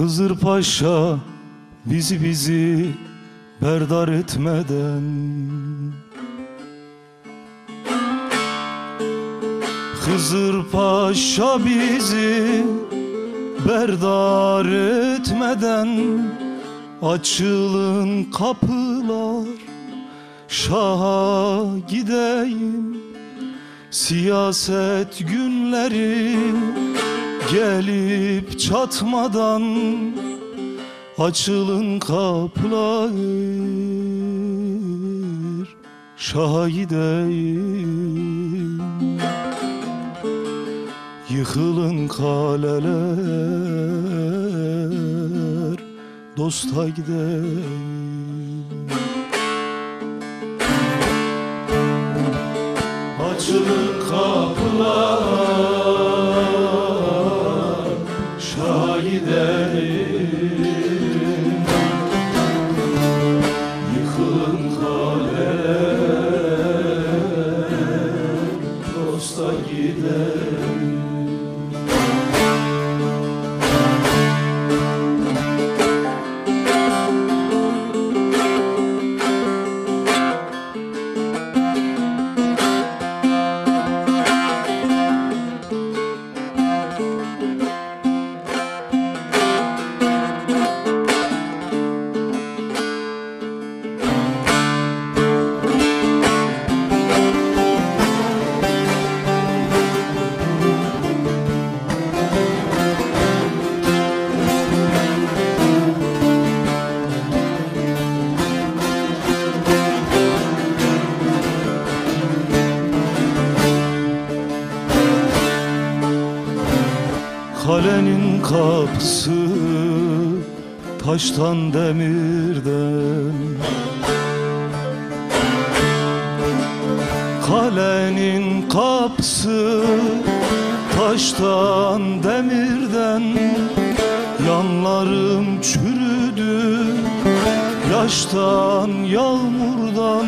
Hızır Paşa bizi bizi berdar etmeden. Hızır Paşa bizi berdar etmeden. Açılın kapılar Şaha gideyim. Siyaset günleri gelip çatmadan Açılın kapılar Şaha gideyim Yıkılın kaleler Dosta gideyim Kalenin kapısı taştan demirden. Kalenin kapısı taştan demirden. Yanlarım çürüdü yaştan yağmurdan.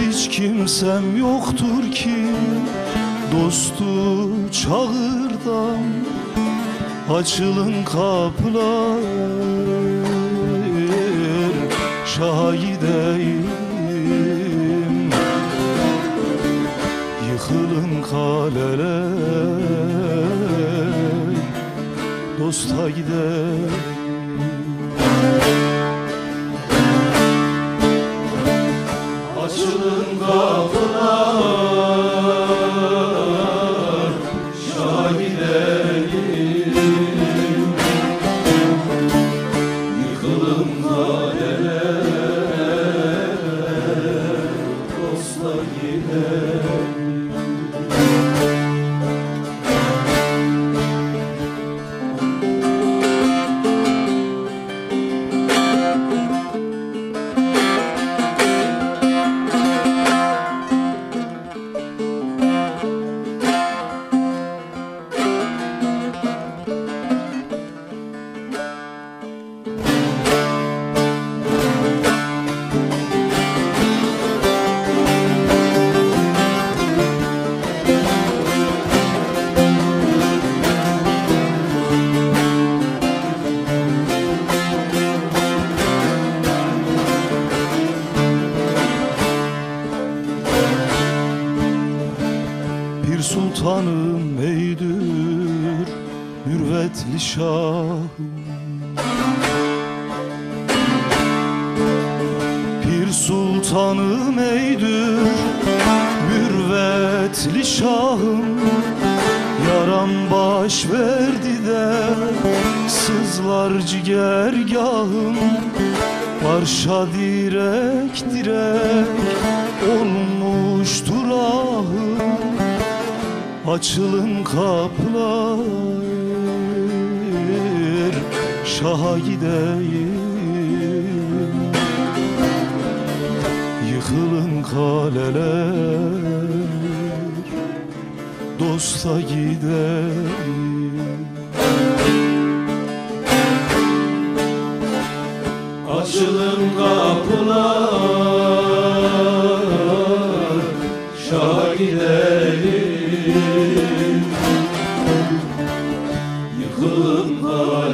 Hiç kimsem yoktur ki dostu çağırdan Açılın kapılar şahideyim. Yıkılın kaleler Dosta gider Dosta Bir sultanım eydür mürvetli şahım. Bir sultanım eydür mürvetli şahım. Yaram baş verdi de Sızlar cigergahım. Marşa direk direk Olmuş durağım Açılın kapılar Şaha gideyim. Yıkılın kaleler Dosta gideyim. Açılın kapılar Şaha gider yanımda